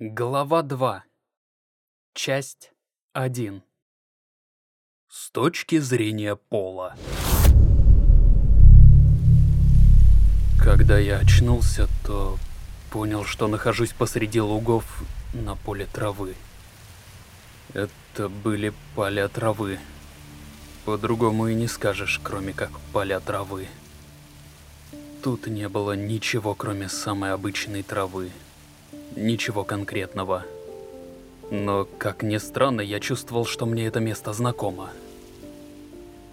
Глава 2. Часть 1. С точки зрения пола. Когда я очнулся, то понял, что нахожусь посреди лугов на поле травы. Это были поля травы. По-другому и не скажешь, кроме как поля травы. Тут не было ничего, кроме самой обычной травы. Ничего конкретного. Но, как ни странно, я чувствовал, что мне это место знакомо.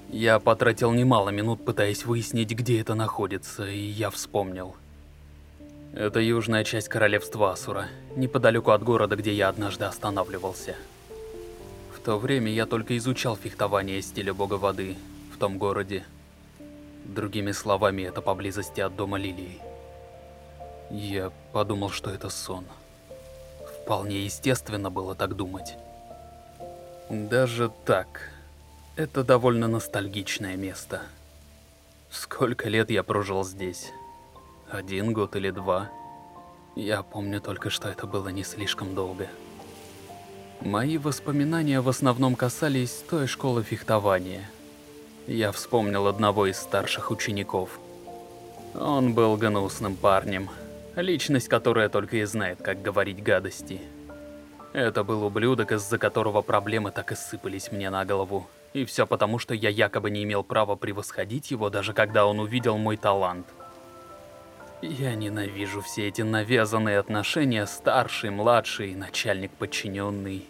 Я потратил немало минут, пытаясь выяснить, где это находится, и я вспомнил. Это южная часть королевства Асура, неподалеку от города, где я однажды останавливался. В то время я только изучал фехтование стиля бога воды в том городе. Другими словами, это поблизости от дома Лилии. Я подумал, что это сон. Вполне естественно было так думать. Даже так, это довольно ностальгичное место. Сколько лет я прожил здесь? Один год или два? Я помню только, что это было не слишком долго. Мои воспоминания в основном касались той школы фехтования. Я вспомнил одного из старших учеников. Он был гнусным парнем, Личность, которая только и знает, как говорить гадости. Это был ублюдок, из-за которого проблемы так и сыпались мне на голову. И все потому, что я якобы не имел права превосходить его, даже когда он увидел мой талант. Я ненавижу все эти навязанные отношения старший, младший, начальник, подчиненный.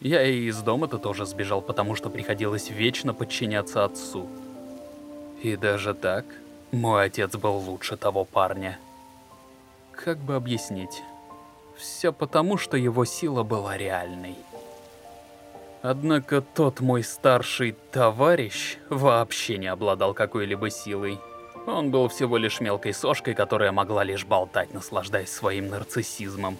Я и из дома-то тоже сбежал, потому что приходилось вечно подчиняться отцу. И даже так, мой отец был лучше того парня. Как бы объяснить? Все потому, что его сила была реальной. Однако тот мой старший товарищ вообще не обладал какой-либо силой. Он был всего лишь мелкой сошкой, которая могла лишь болтать, наслаждаясь своим нарциссизмом.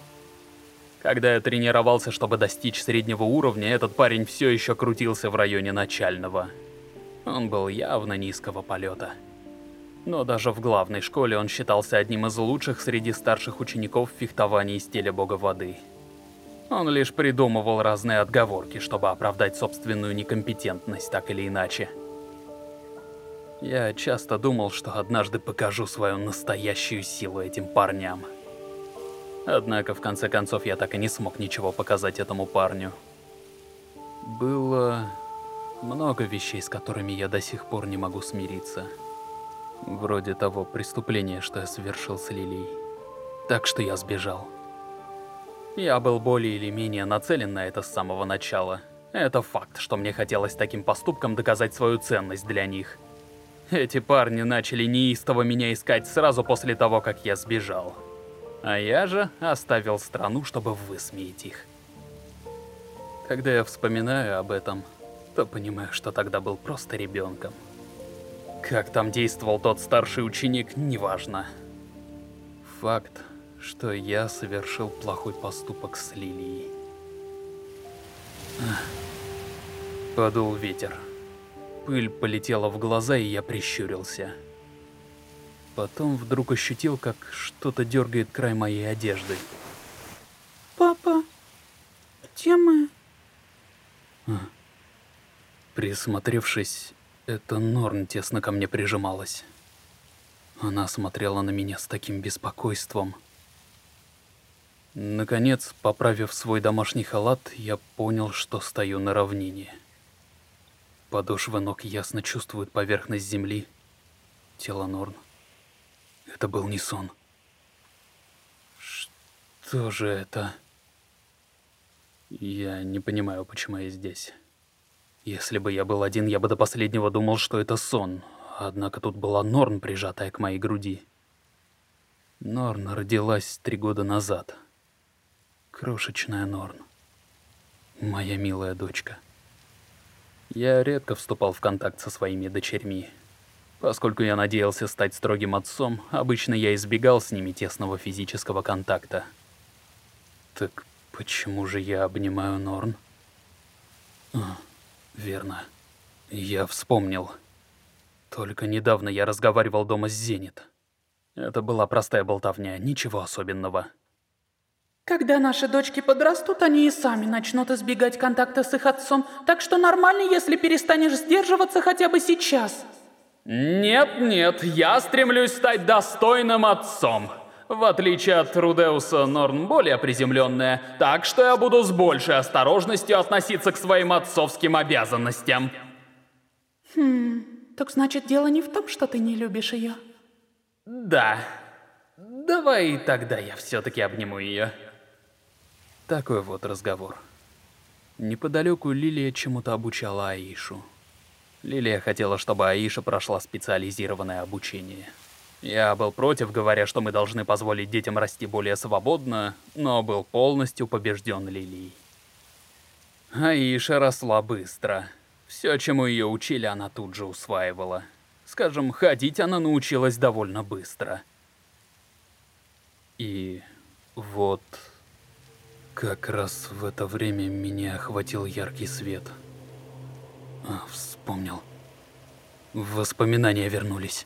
Когда я тренировался, чтобы достичь среднего уровня, этот парень все еще крутился в районе начального. Он был явно низкого полета. Но даже в главной школе он считался одним из лучших среди старших учеников в фехтовании стиля бога воды. Он лишь придумывал разные отговорки, чтобы оправдать собственную некомпетентность так или иначе. Я часто думал, что однажды покажу свою настоящую силу этим парням. Однако, в конце концов, я так и не смог ничего показать этому парню. Было много вещей, с которыми я до сих пор не могу смириться. Вроде того преступления, что я совершил с Лилией. Так что я сбежал. Я был более или менее нацелен на это с самого начала. Это факт, что мне хотелось таким поступком доказать свою ценность для них. Эти парни начали неистово меня искать сразу после того, как я сбежал. А я же оставил страну, чтобы высмеять их. Когда я вспоминаю об этом, то понимаю, что тогда был просто ребенком. Как там действовал тот старший ученик, неважно. Факт, что я совершил плохой поступок с Лилией. Подул ветер. Пыль полетела в глаза, и я прищурился. Потом вдруг ощутил, как что-то дергает край моей одежды. Папа, где мы? Присмотревшись, это Норн тесно ко мне прижималась. Она смотрела на меня с таким беспокойством. Наконец, поправив свой домашний халат, я понял, что стою на равнине. Подошвы ног ясно чувствуют поверхность земли. Тело Норн. Это был не сон. Что же это? Я не понимаю, почему я здесь. Если бы я был один, я бы до последнего думал, что это сон. Однако тут была Норн, прижатая к моей груди. Норн родилась три года назад. Крошечная Норн. Моя милая дочка. Я редко вступал в контакт со своими дочерьми. Поскольку я надеялся стать строгим отцом, обычно я избегал с ними тесного физического контакта. Так почему же я обнимаю Норн? А. Верно. Я вспомнил. Только недавно я разговаривал дома с Зенит. Это была простая болтовня, ничего особенного. Когда наши дочки подрастут, они и сами начнут избегать контакта с их отцом, так что нормально, если перестанешь сдерживаться хотя бы сейчас. Нет-нет, я стремлюсь стать достойным отцом. В отличие от Рудеуса, Норн более приземленная, так что я буду с большей осторожностью относиться к своим отцовским обязанностям. Хм, так значит дело не в том, что ты не любишь ее? Да. Давай тогда я все-таки обниму ее. Такой вот разговор. Неподалеку Лилия чему-то обучала Аишу. Лилия хотела, чтобы Аиша прошла специализированное обучение. Я был против, говоря, что мы должны позволить детям расти более свободно, но был полностью побежден Лилией. Аиша росла быстро. Все, чему ее учили, она тут же усваивала. Скажем, ходить она научилась довольно быстро. И вот... Как раз в это время меня охватил яркий свет. А, вспомнил. Воспоминания вернулись.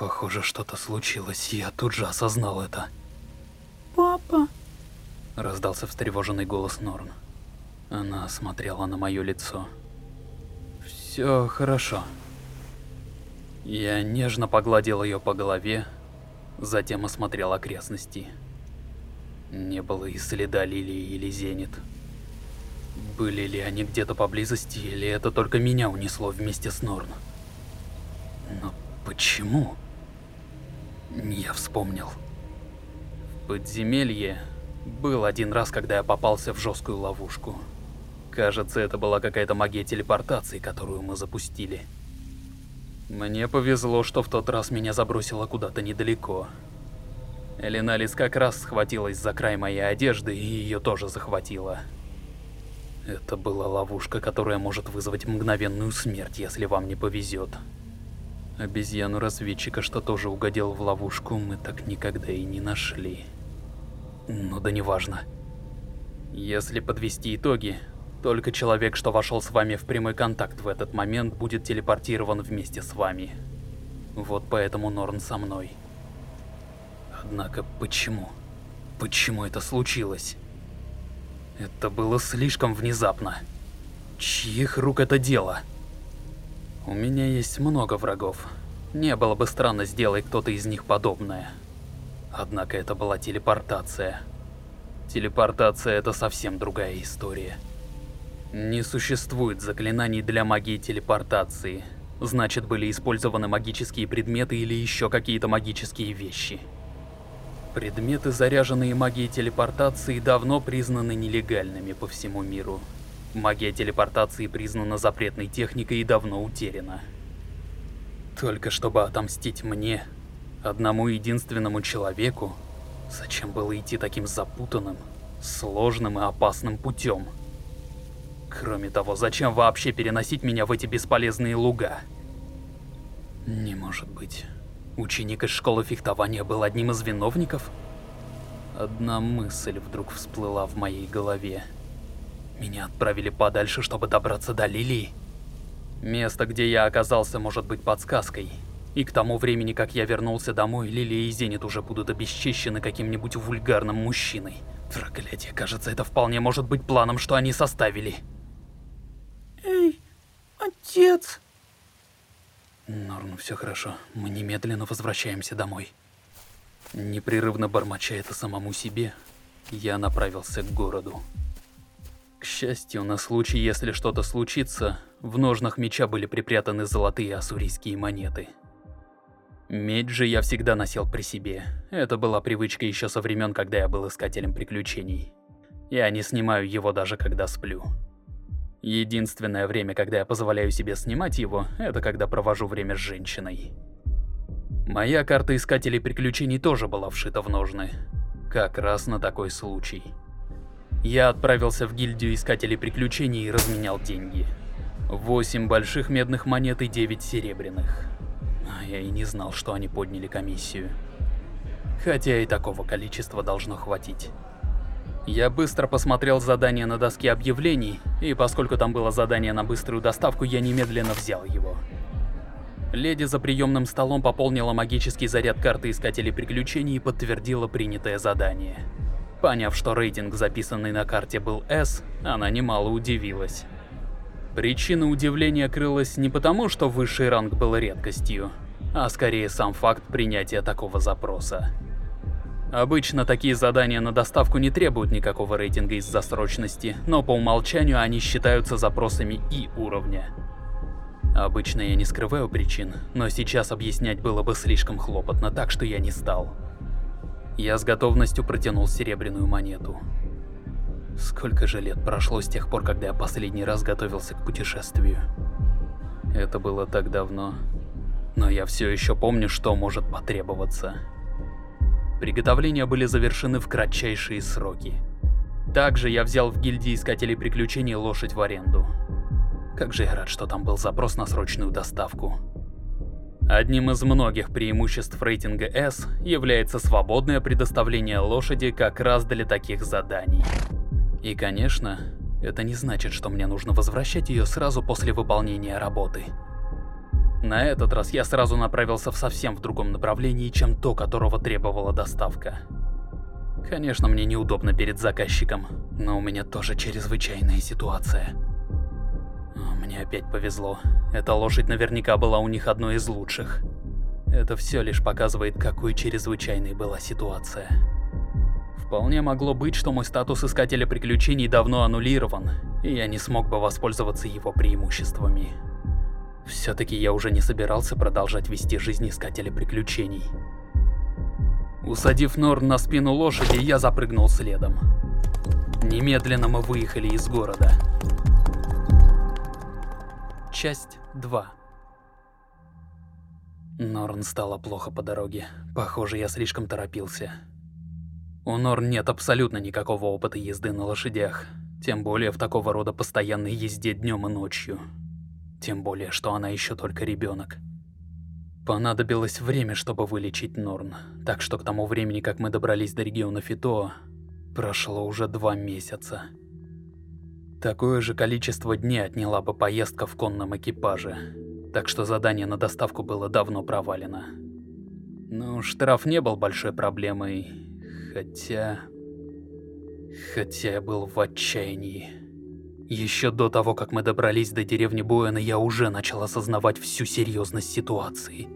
Похоже, что-то случилось, я тут же осознал это. Папа? Раздался встревоженный голос Норн. Она смотрела на мое лицо. Все хорошо. Я нежно погладил ее по голове, затем осмотрел окрестности. Не было и следа Лилии или Зенит. Были ли они где-то поблизости, или это только меня унесло вместе с Норн? Но почему? Я вспомнил. В подземелье был один раз, когда я попался в жесткую ловушку. Кажется, это была какая-то магия телепортации, которую мы запустили. Мне повезло, что в тот раз меня забросило куда-то недалеко. Элиналис как раз схватилась за край моей одежды, и ее тоже захватила. Это была ловушка, которая может вызвать мгновенную смерть, если вам не повезет. Обезьяну-разведчика, что тоже угодил в ловушку, мы так никогда и не нашли. Но да неважно. Если подвести итоги, только человек, что вошел с вами в прямой контакт в этот момент, будет телепортирован вместе с вами. Вот поэтому Норн со мной. Однако почему? Почему это случилось? Это было слишком внезапно. Чьих рук это дело? У меня есть много врагов. Не было бы странно, сделай кто-то из них подобное. Однако это была телепортация. Телепортация — это совсем другая история. Не существует заклинаний для магии телепортации. Значит, были использованы магические предметы или еще какие-то магические вещи. Предметы, заряженные магией телепортации, давно признаны нелегальными по всему миру. Магия телепортации признана запретной техникой и давно утеряна. Только чтобы отомстить мне, одному единственному человеку, зачем было идти таким запутанным, сложным и опасным путем? Кроме того, зачем вообще переносить меня в эти бесполезные луга? Не может быть. Ученик из школы фехтования был одним из виновников? Одна мысль вдруг всплыла в моей голове. Меня отправили подальше, чтобы добраться до Лилии. Место, где я оказался, может быть подсказкой. И к тому времени, как я вернулся домой, Лилия и Зенит уже будут обесчищены каким-нибудь вульгарным мужчиной. Проклятие, кажется, это вполне может быть планом, что они составили. Эй, отец! Норн, все хорошо. Мы немедленно возвращаемся домой. Непрерывно бормоча это самому себе, я направился к городу. К счастью, на случай, если что-то случится, в ножнах меча были припрятаны золотые ассурийские монеты. Меч же я всегда носил при себе. Это была привычка еще со времен, когда я был искателем приключений. Я не снимаю его даже когда сплю. Единственное время, когда я позволяю себе снимать его, это когда провожу время с женщиной. Моя карта Искателей Приключений тоже была вшита в ножны. Как раз на такой случай. Я отправился в гильдию Искателей Приключений и разменял деньги. Восемь больших медных монет и девять серебряных. А я и не знал, что они подняли комиссию. Хотя и такого количества должно хватить. Я быстро посмотрел задание на доске объявлений, и поскольку там было задание на быструю доставку, я немедленно взял его. Леди за приемным столом пополнила магический заряд карты Искателей Приключений и подтвердила принятое задание. Поняв, что рейтинг, записанный на карте, был S, она немало удивилась. Причина удивления крылась не потому, что высший ранг был редкостью, а скорее сам факт принятия такого запроса. Обычно такие задания на доставку не требуют никакого рейтинга из-за срочности, но по умолчанию они считаются запросами И уровня. Обычно я не скрываю причин, но сейчас объяснять было бы слишком хлопотно, так что я не стал. Я с готовностью протянул серебряную монету. Сколько же лет прошло с тех пор, когда я последний раз готовился к путешествию? Это было так давно, но я все еще помню, что может потребоваться. Приготовления были завершены в кратчайшие сроки. Также я взял в гильдии Искателей Приключений лошадь в аренду. Как же я рад, что там был запрос на срочную доставку. Одним из многих преимуществ рейтинга S является свободное предоставление лошади как раз для таких заданий. И, конечно, это не значит, что мне нужно возвращать ее сразу после выполнения работы. На этот раз я сразу направился в совсем в другом направлении, чем то, которого требовала доставка. Конечно, мне неудобно перед заказчиком, но у меня тоже чрезвычайная ситуация. Опять повезло. Эта лошадь наверняка была у них одной из лучших. Это все лишь показывает, какой чрезвычайной была ситуация. Вполне могло быть, что мой статус Искателя Приключений давно аннулирован, и я не смог бы воспользоваться его преимуществами. Все-таки я уже не собирался продолжать вести жизнь Искателя Приключений. Усадив Норн на спину лошади, я запрыгнул следом. Немедленно мы выехали из города. Часть 2 Норн стало плохо по дороге. Похоже, я слишком торопился. У Норн нет абсолютно никакого опыта езды на лошадях. Тем более в такого рода постоянной езде днем и ночью. Тем более, что она еще только ребенок. Понадобилось время, чтобы вылечить Норн. Так что к тому времени, как мы добрались до региона Фито, прошло уже два месяца. Такое же количество дней отняла бы поездка в конном экипаже, так что задание на доставку было давно провалено. Но штраф не был большой проблемой, хотя... Хотя я был в отчаянии. Еще до того, как мы добрались до деревни Буэна, я уже начал осознавать всю серьезность ситуации.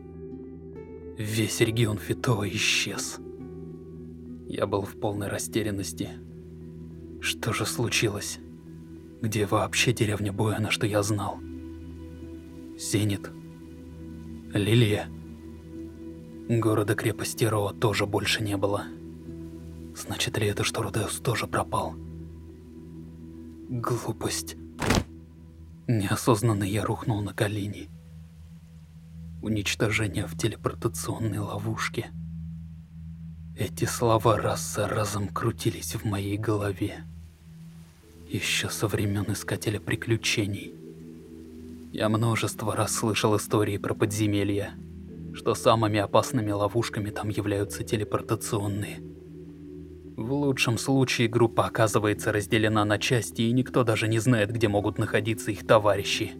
Весь регион Фито исчез. Я был в полной растерянности. Что же случилось? Где вообще деревня Буэна, что я знал? Зенит. Лилия. Города-крепости Роа тоже больше не было. Значит ли это, что Рудеус тоже пропал? Глупость. Неосознанно я рухнул на колени. Уничтожение в телепортационной ловушке. Эти слова раз за разом крутились в моей голове. Еще со времен Искателя Приключений. Я множество раз слышал истории про подземелья, что самыми опасными ловушками там являются телепортационные. В лучшем случае группа оказывается разделена на части, и никто даже не знает, где могут находиться их товарищи.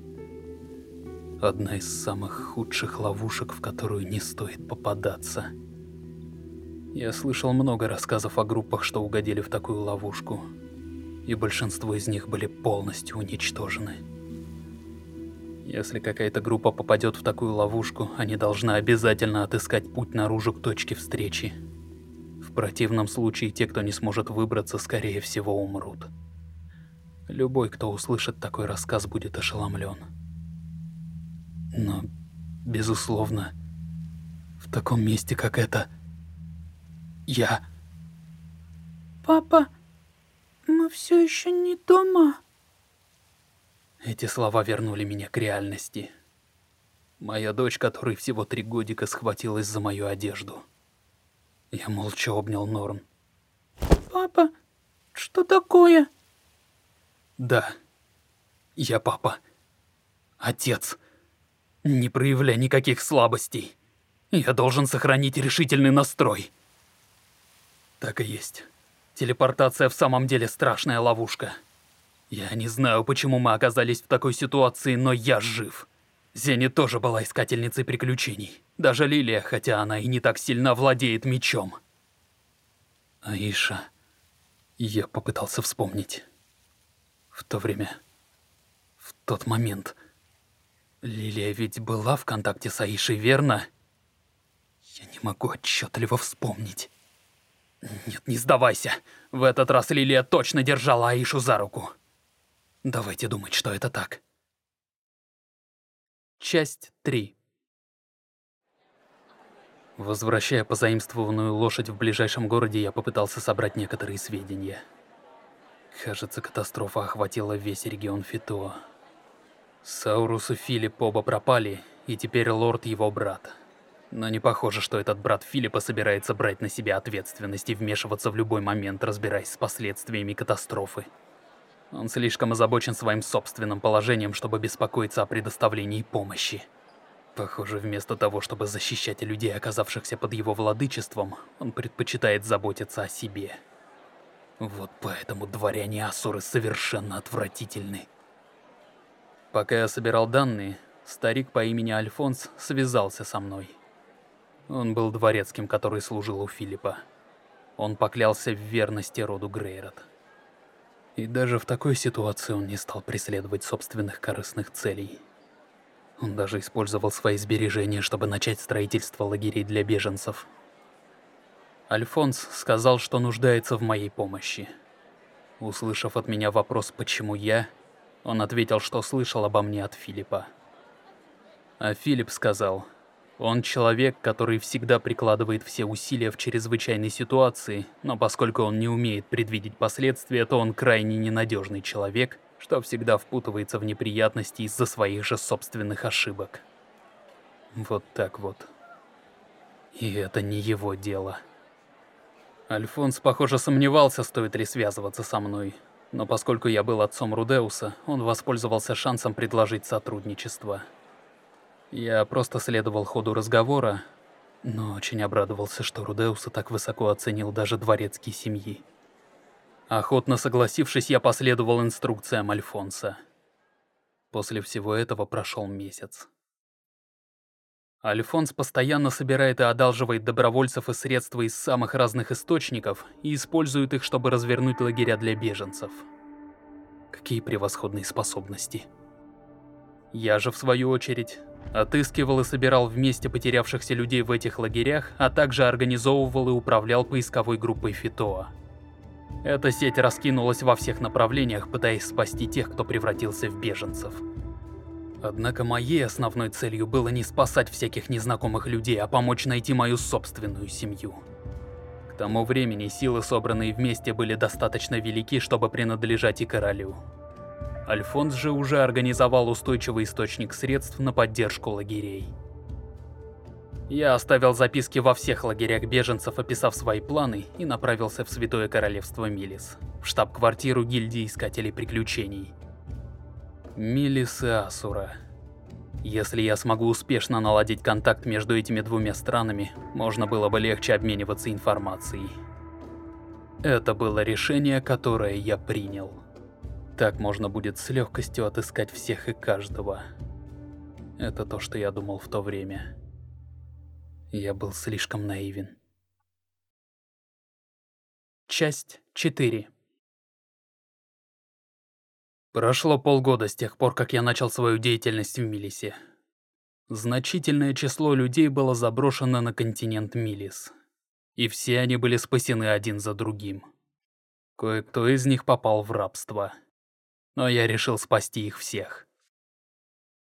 Одна из самых худших ловушек, в которую не стоит попадаться. Я слышал много рассказов о группах, что угодили в такую ловушку и большинство из них были полностью уничтожены. Если какая-то группа попадет в такую ловушку, они должны обязательно отыскать путь наружу к точке встречи. В противном случае те, кто не сможет выбраться, скорее всего умрут. Любой, кто услышит такой рассказ, будет ошеломлен. Но, безусловно, в таком месте, как это, я... Папа... Мы все еще не дома. Эти слова вернули меня к реальности. Моя дочь, которой всего три годика, схватилась за мою одежду. Я молча обнял Норн. Папа, что такое? Да, я папа. Отец. Не проявляй никаких слабостей. Я должен сохранить решительный настрой. Так и есть. Телепортация в самом деле страшная ловушка. Я не знаю, почему мы оказались в такой ситуации, но я жив. Зени тоже была искательницей приключений. Даже Лилия, хотя она и не так сильно владеет мечом. Аиша, Я попытался вспомнить. В то время... В тот момент... Лилия ведь была в контакте с Аишей, верно? Я не могу отчетливо вспомнить. Нет, не сдавайся. В этот раз Лилия точно держала Аишу за руку. Давайте думать, что это так. Часть 3 Возвращая позаимствованную лошадь в ближайшем городе, я попытался собрать некоторые сведения. Кажется, катастрофа охватила весь регион Фитоа. Саурус и Филипп оба пропали, и теперь лорд его брат. Но не похоже, что этот брат Филиппа собирается брать на себя ответственность и вмешиваться в любой момент, разбираясь с последствиями катастрофы. Он слишком озабочен своим собственным положением, чтобы беспокоиться о предоставлении помощи. Похоже, вместо того, чтобы защищать людей, оказавшихся под его владычеством, он предпочитает заботиться о себе. Вот поэтому дворяне Асуры совершенно отвратительны. Пока я собирал данные, старик по имени Альфонс связался со мной. Он был дворецким, который служил у Филиппа. Он поклялся в верности роду Грейрот. И даже в такой ситуации он не стал преследовать собственных корыстных целей. Он даже использовал свои сбережения, чтобы начать строительство лагерей для беженцев. Альфонс сказал, что нуждается в моей помощи. Услышав от меня вопрос «почему я?», он ответил, что слышал обо мне от Филиппа. А Филипп сказал, он человек, который всегда прикладывает все усилия в чрезвычайной ситуации, но поскольку он не умеет предвидеть последствия, то он крайне ненадежный человек, что всегда впутывается в неприятности из-за своих же собственных ошибок. Вот так вот. И это не его дело. Альфонс, похоже, сомневался, стоит ли связываться со мной. Но поскольку я был отцом Рудеуса, он воспользовался шансом предложить сотрудничество. Я просто следовал ходу разговора, но очень обрадовался, что Рудеуса так высоко оценил даже дворецкий семьи. Охотно согласившись, я последовал инструкциям Альфонса. После всего этого прошел месяц. Альфонс постоянно собирает и одалживает добровольцев и средства из самых разных источников и использует их, чтобы развернуть лагеря для беженцев. Какие превосходные способности. Я же, в свою очередь, отыскивал и собирал вместе потерявшихся людей в этих лагерях, а также организовывал и управлял поисковой группой Фитоа. Эта сеть раскинулась во всех направлениях, пытаясь спасти тех, кто превратился в беженцев. Однако моей основной целью было не спасать всяких незнакомых людей, а помочь найти мою собственную семью. К тому времени силы, собранные вместе, были достаточно велики, чтобы принадлежать и королю. Альфонс же уже организовал устойчивый источник средств на поддержку лагерей. Я оставил записки во всех лагерях беженцев, описав свои планы, и направился в Святое Королевство Милис, в штаб-квартиру гильдии Искателей Приключений. Милис и Асура. Если я смогу успешно наладить контакт между этими двумя странами, можно было бы легче обмениваться информацией. Это было решение, которое я принял. Так можно будет с легкостью отыскать всех и каждого. Это то, что я думал в то время. Я был слишком наивен. Часть 4 Прошло полгода с тех пор, как я начал свою деятельность в Милисе. Значительное число людей было заброшено на континент Милис. И все они были спасены один за другим. Кое-кто из них попал в рабство. Но я решил спасти их всех.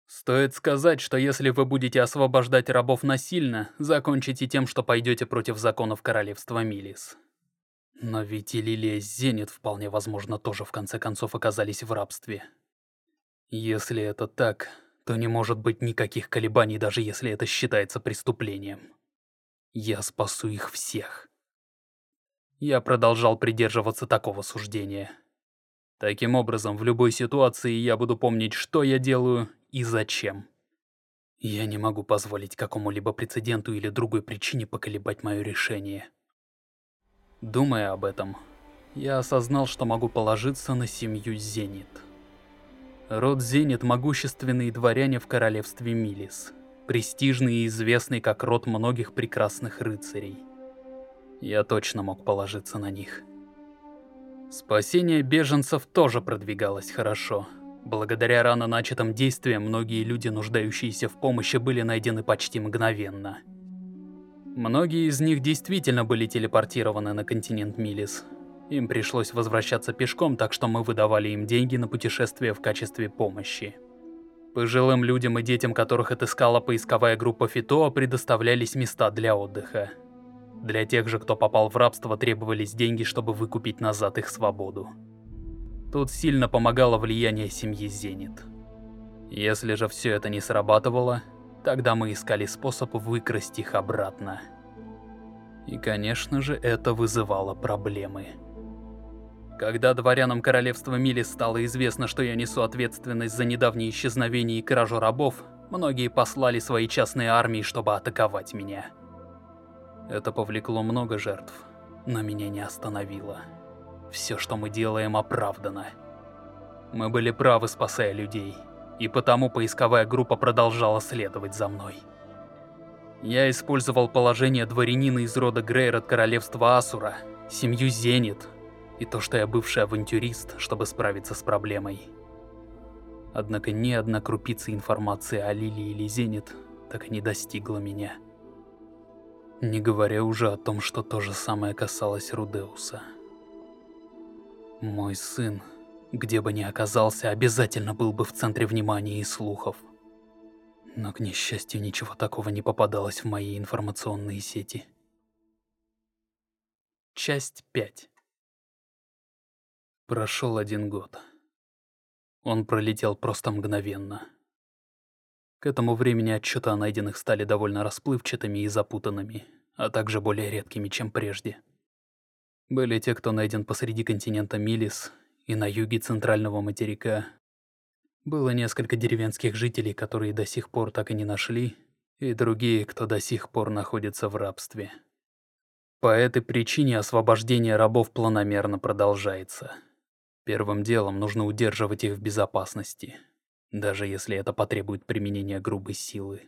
Стоит сказать, что если вы будете освобождать рабов насильно, закончите тем, что пойдете против законов королевства Милис. Но ведь и Лилия Зенит вполне возможно тоже в конце концов оказались в рабстве. Если это так, то не может быть никаких колебаний, даже если это считается преступлением. Я спасу их всех. Я продолжал придерживаться такого суждения. Таким образом, в любой ситуации я буду помнить, что я делаю и зачем. Я не могу позволить какому-либо прецеденту или другой причине поколебать мое решение. Думая об этом, я осознал, что могу положиться на семью Зенит. Род Зенит – могущественные дворяне в королевстве Милис, престижный и известный как род многих прекрасных рыцарей. Я точно мог положиться на них. Спасение беженцев тоже продвигалось хорошо. Благодаря рано начатым действиям, многие люди, нуждающиеся в помощи, были найдены почти мгновенно. Многие из них действительно были телепортированы на континент Милис. Им пришлось возвращаться пешком, так что мы выдавали им деньги на путешествие в качестве помощи. Пожилым людям и детям, которых отыскала поисковая группа Фитоа, предоставлялись места для отдыха. Для тех же, кто попал в рабство, требовались деньги, чтобы выкупить назад их свободу. Тут сильно помогало влияние семьи Зенит. Если же все это не срабатывало, тогда мы искали способ выкрасть их обратно. И, конечно же, это вызывало проблемы. Когда дворянам королевства Мили стало известно, что я несу ответственность за недавнее исчезновение и кражу рабов, многие послали свои частные армии, чтобы атаковать меня. Это повлекло много жертв, но меня не остановило. Все, что мы делаем, оправдано. Мы были правы, спасая людей, и потому поисковая группа продолжала следовать за мной. Я использовал положение дворянина из рода Грейр от королевства Асура, семью Зенит, и то, что я бывший авантюрист, чтобы справиться с проблемой. Однако ни одна крупица информации о Лилии или Зенит так и не достигла меня. Не говоря уже о том, что то же самое касалось Рудеуса. Мой сын, где бы ни оказался, обязательно был бы в центре внимания и слухов. Но, к несчастью, ничего такого не попадалось в мои информационные сети. Часть 5 Прошел один год. Он пролетел просто мгновенно. К этому времени отчеты о найденных стали довольно расплывчатыми и запутанными, а также более редкими, чем прежде. Были те, кто найден посреди континента Милис и на юге центрального материка. Было несколько деревенских жителей, которые до сих пор так и не нашли, и другие, кто до сих пор находится в рабстве. По этой причине освобождение рабов планомерно продолжается. Первым делом нужно удерживать их в безопасности, даже если это потребует применения грубой силы.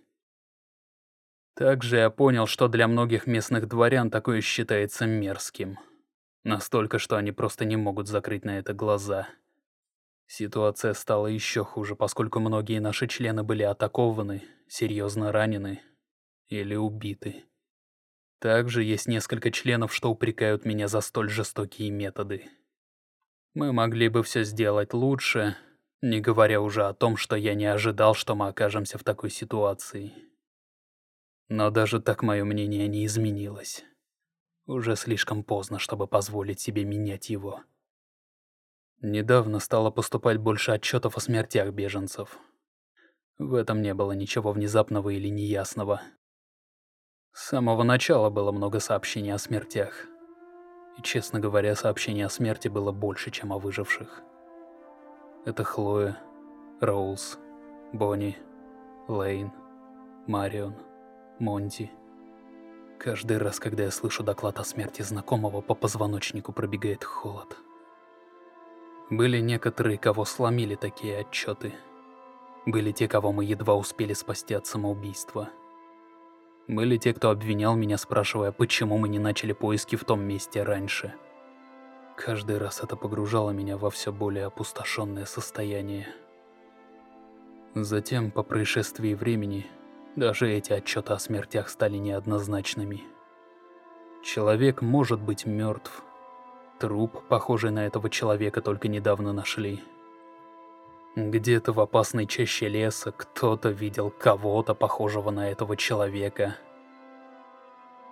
Также я понял, что для многих местных дворян такое считается мерзким. Настолько, что они просто не могут закрыть на это глаза. Ситуация стала еще хуже, поскольку многие наши члены были атакованы, серьезно ранены или убиты. Также есть несколько членов, что упрекают меня за столь жестокие методы. Мы могли бы все сделать лучше, не говоря уже о том, что я не ожидал, что мы окажемся в такой ситуации. Но даже так мое мнение не изменилось. Уже слишком поздно, чтобы позволить себе менять его. Недавно стало поступать больше отчетов о смертях беженцев. В этом не было ничего внезапного или неясного. С самого начала было много сообщений о смертях. И, честно говоря, сообщений о смерти было больше, чем о выживших. Это Хлоя, Роуз, Бонни, Лейн, Марион, Монти. Каждый раз, когда я слышу доклад о смерти знакомого, по позвоночнику пробегает холод. Были некоторые, кого сломили такие отчеты. Были те, кого мы едва успели спасти от самоубийства. Были те, кто обвинял меня, спрашивая, почему мы не начали поиски в том месте раньше. Каждый раз это погружало меня во все более опустошенное состояние. Затем, по происшествии времени, даже эти отчеты о смертях стали неоднозначными. Человек может быть мертв. Труп, похожий на этого человека, только недавно нашли. Где-то в опасной чаще леса кто-то видел кого-то похожего на этого человека.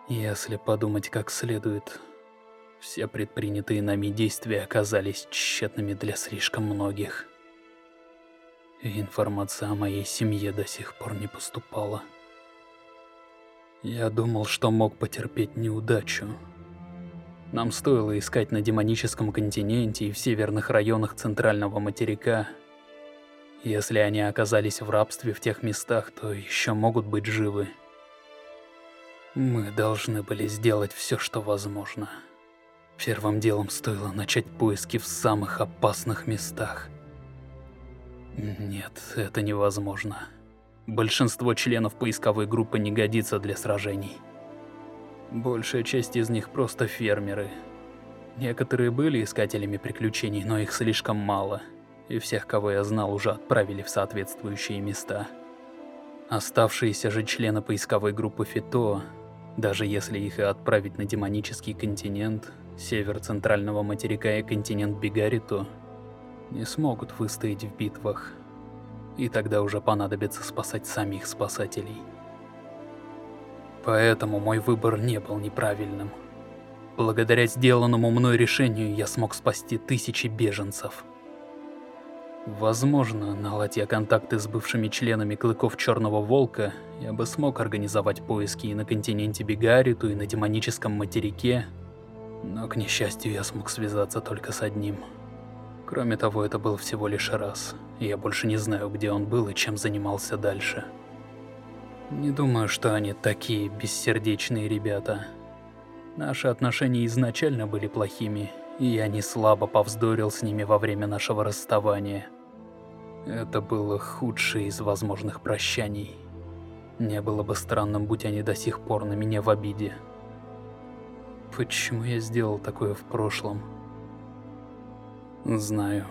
Если подумать как следует, все предпринятые нами действия оказались тщетными для слишком многих. И информация о моей семье до сих пор не поступала. Я думал, что мог потерпеть неудачу. Нам стоило искать на демоническом континенте и в северных районах центрального материка – если они оказались в рабстве в тех местах, то еще могут быть живы. Мы должны были сделать все, что возможно. Первым делом стоило начать поиски в самых опасных местах. Нет, это невозможно. Большинство членов поисковой группы не годится для сражений. Большая часть из них просто фермеры. Некоторые были искателями приключений, но их слишком мало, и всех, кого я знал, уже отправили в соответствующие места. Оставшиеся же члены поисковой группы Фито, даже если их и отправить на демонический континент, север центрального материка и континент Бигарито, не смогут выстоять в битвах. И тогда уже понадобится спасать самих спасателей. Поэтому мой выбор не был неправильным. Благодаря сделанному мной решению я смог спасти тысячи беженцев. Возможно, наладя контакты с бывшими членами Клыков Черного Волка, я бы смог организовать поиски и на континенте Бигариту, и на демоническом материке, но, к несчастью, я смог связаться только с одним. Кроме того, это был всего лишь раз, я больше не знаю, где он был и чем занимался дальше. Не думаю, что они такие бессердечные ребята. Наши отношения изначально были плохими, и я не слабо повздорил с ними во время нашего расставания. Это было худшее из возможных прощаний. Не было бы странным, будь они до сих пор на меня в обиде. Почему я сделал такое в прошлом? Знаю.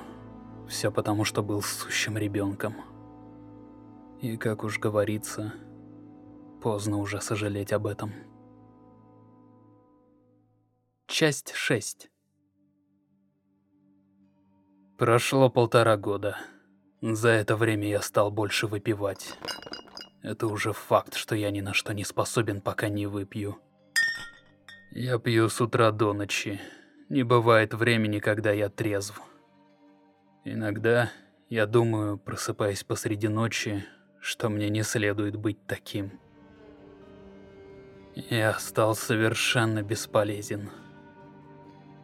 Все потому, что был сущим ребенком. И как уж говорится, поздно уже сожалеть об этом. Часть 6 Прошло полтора года. За это время я стал больше выпивать. Это уже факт, что я ни на что не способен, пока не выпью. Я пью с утра до ночи. Не бывает времени, когда я трезв. Иногда я думаю, просыпаясь посреди ночи, что мне не следует быть таким. Я стал совершенно бесполезен.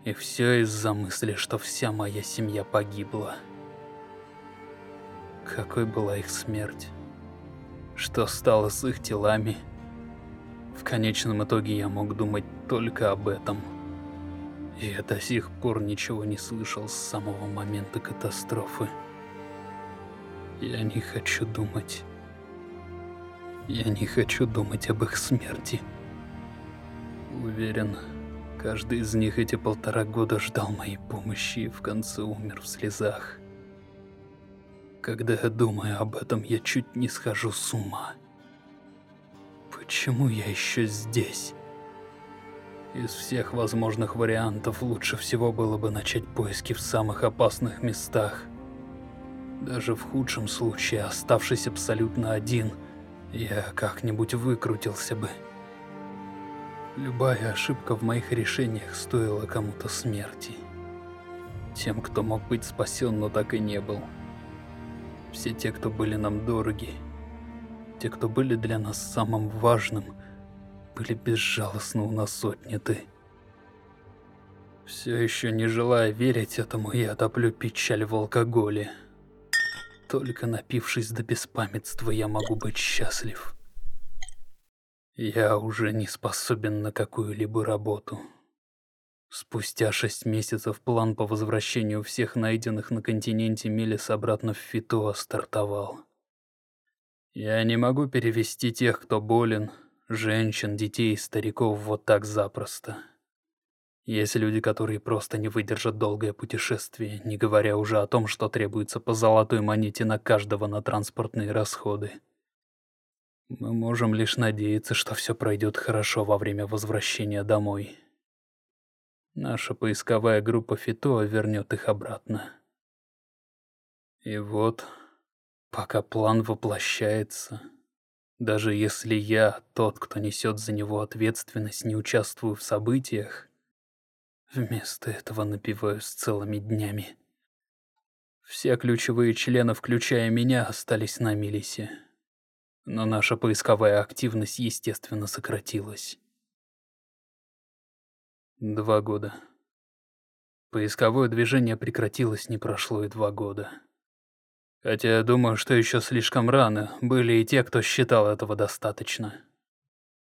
И все из-за мысли, что вся моя семья погибла. Какой была их смерть? Что стало с их телами? В конечном итоге я мог думать только об этом. И я до сих пор ничего не слышал с самого момента катастрофы. Я не хочу думать. Я не хочу думать об их смерти. Уверен, каждый из них эти полтора года ждал моей помощи и в конце умер в слезах. Когда я думаю об этом, я чуть не схожу с ума. Почему я еще здесь? Из всех возможных вариантов лучше всего было бы начать поиски в самых опасных местах. Даже в худшем случае, оставшись абсолютно один, я как-нибудь выкрутился бы. Любая ошибка в моих решениях стоила кому-то смерти. Тем, кто мог быть спасен, но так и не был. Все те, кто были нам дороги, те, кто были для нас самым важным, были безжалостно у нас отняты. Все еще не желая верить этому, я топлю печаль в алкоголе. Только напившись до беспамятства, я могу быть счастлив. Я уже не способен на какую-либо работу. Спустя шесть месяцев план по возвращению всех найденных на континенте Мелис обратно в Фитуа стартовал. Я не могу перевести тех, кто болен, женщин, детей и стариков вот так запросто. Есть люди, которые просто не выдержат долгое путешествие, не говоря уже о том, что требуется по золотой монете на каждого на транспортные расходы. Мы можем лишь надеяться, что все пройдет хорошо во время возвращения домой. Наша поисковая группа Фитоа вернет их обратно. И вот, пока план воплощается, даже если я, тот, кто несет за него ответственность, не участвую в событиях, вместо этого напиваюсь целыми днями. Все ключевые члены, включая меня, остались на Милисе. Но наша поисковая активность, естественно, сократилась. Два года. Поисковое движение прекратилось, не прошло и два года. Хотя я думаю, что еще слишком рано, были и те, кто считал этого достаточно.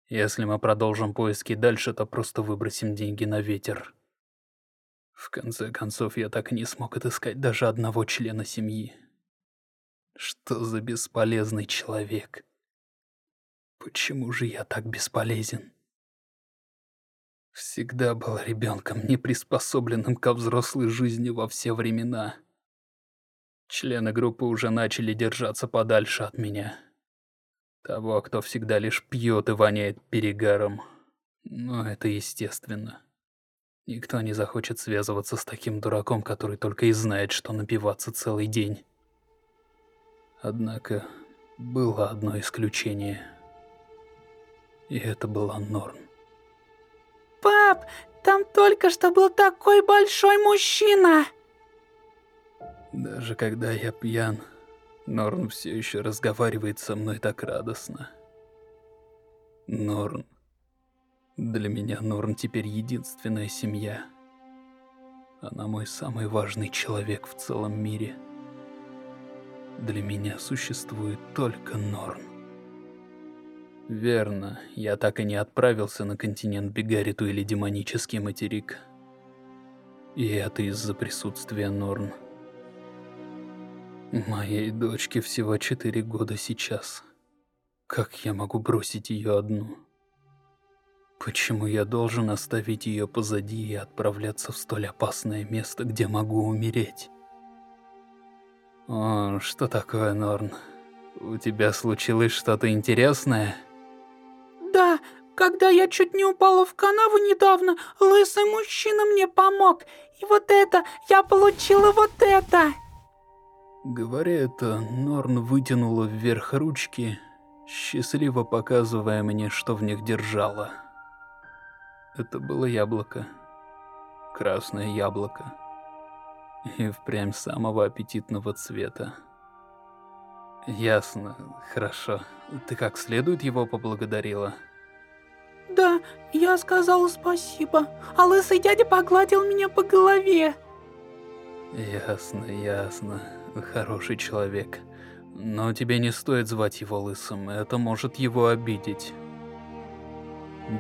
Если мы продолжим поиски дальше, то просто выбросим деньги на ветер. В конце концов, я так и не смог отыскать даже одного члена семьи. Что за бесполезный человек? Почему же я так бесполезен? Всегда был ребенком, не приспособленным ко взрослой жизни во все времена. Члены группы уже начали держаться подальше от меня. Того, кто всегда лишь пьет и воняет перегаром. Но это естественно. Никто не захочет связываться с таким дураком, который только и знает, что напиваться целый день. Однако, было одно исключение. И это была Норн. Пап, там только что был такой большой мужчина! Даже когда я пьян, Норн все еще разговаривает со мной так радостно. Норн. Для меня Норн теперь единственная семья. Она мой самый важный человек в целом мире. Для меня существует только Норн. Верно, я так и не отправился на континент Бегариту или демонический материк. И это из-за присутствия Норн. Моей дочке всего четыре года сейчас. Как я могу бросить ее одну? Почему я должен оставить ее позади и отправляться в столь опасное место, где могу умереть? О, что такое, Норн? У тебя случилось что-то интересное? Да, когда я чуть не упала в канаву недавно, лысый мужчина мне помог. И вот это, я получила вот это. Говоря это, Норн вытянула вверх ручки, счастливо показывая мне, что в них держала. Это было яблоко. Красное яблоко. И впрямь самого аппетитного цвета. Ясно, хорошо. Ты как следует его поблагодарила? Да, я сказала спасибо, а лысый дядя погладил меня по голове. Ясно, ясно. Хороший человек. Но тебе не стоит звать его лысым, это может его обидеть.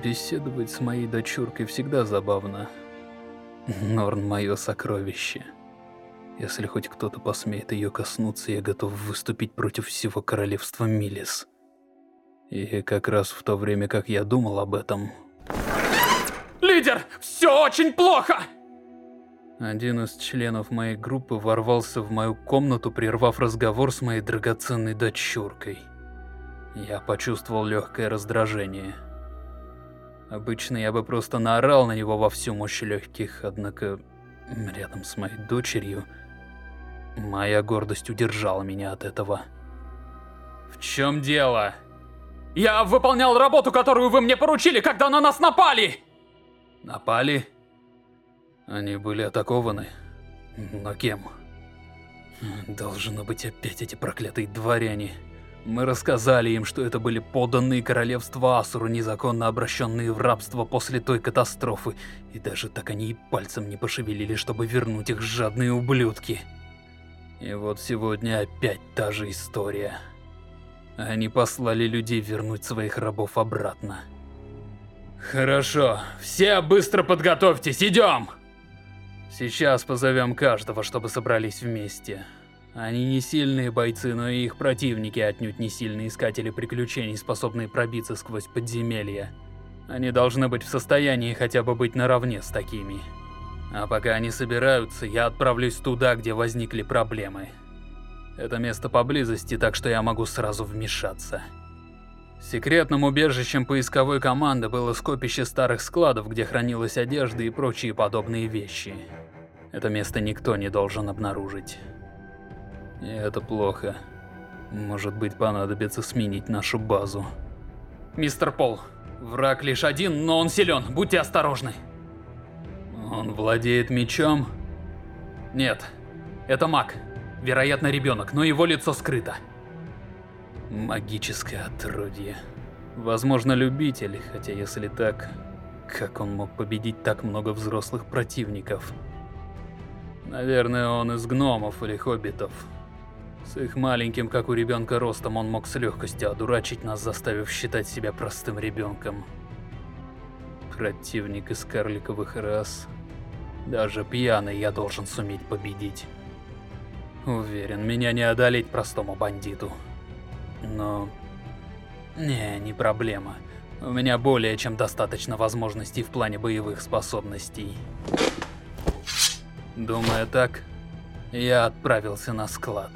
Беседовать с моей дочуркой всегда забавно. Норн мое сокровище. Если хоть кто-то посмеет ее коснуться, я готов выступить против всего королевства Милис. И как раз в то время, как я думал об этом... Лидер, все очень плохо! Один из членов моей группы ворвался в мою комнату, прервав разговор с моей драгоценной дочуркой. Я почувствовал легкое раздражение. Обычно я бы просто наорал на него во всю мощь легких, однако рядом с моей дочерью моя гордость удержала меня от этого. В чем дело? Я выполнял работу, которую вы мне поручили, когда на нас напали! Напали? Они были атакованы. Но кем? Должно быть опять эти проклятые дворяне. Мы рассказали им, что это были подданные королевства Асуру, незаконно обращенные в рабство после той катастрофы. И даже так они и пальцем не пошевелили, чтобы вернуть их жадные ублюдки. И вот сегодня опять та же история. Они послали людей вернуть своих рабов обратно. Хорошо, все быстро подготовьтесь, идем! Сейчас позовем каждого, чтобы собрались вместе. Они не сильные бойцы, но и их противники отнюдь не сильные искатели приключений, способные пробиться сквозь подземелья. Они должны быть в состоянии хотя бы быть наравне с такими. А пока они собираются, я отправлюсь туда, где возникли проблемы. Это место поблизости, так что я могу сразу вмешаться. Секретным убежищем поисковой команды было скопище старых складов, где хранилась одежда и прочие подобные вещи. Это место никто не должен обнаружить. И это плохо. Может быть, понадобится сменить нашу базу. Мистер Пол, враг лишь один, но он силен, будьте осторожны. Он владеет мечом? Нет, это маг. Вероятно, ребенок, но его лицо скрыто. Магическое отродье. Возможно, любитель, хотя если так, как он мог победить так много взрослых противников? Наверное, он из гномов или хоббитов. С их маленьким, как у ребенка, ростом он мог с легкостью одурачить нас, заставив считать себя простым ребенком. Противник из карликовых рас. Даже пьяный я должен суметь победить. Уверен, меня не одолеть простому бандиту. Но... Не, не проблема. У меня более чем достаточно возможностей в плане боевых способностей. Думая так, я отправился на склад.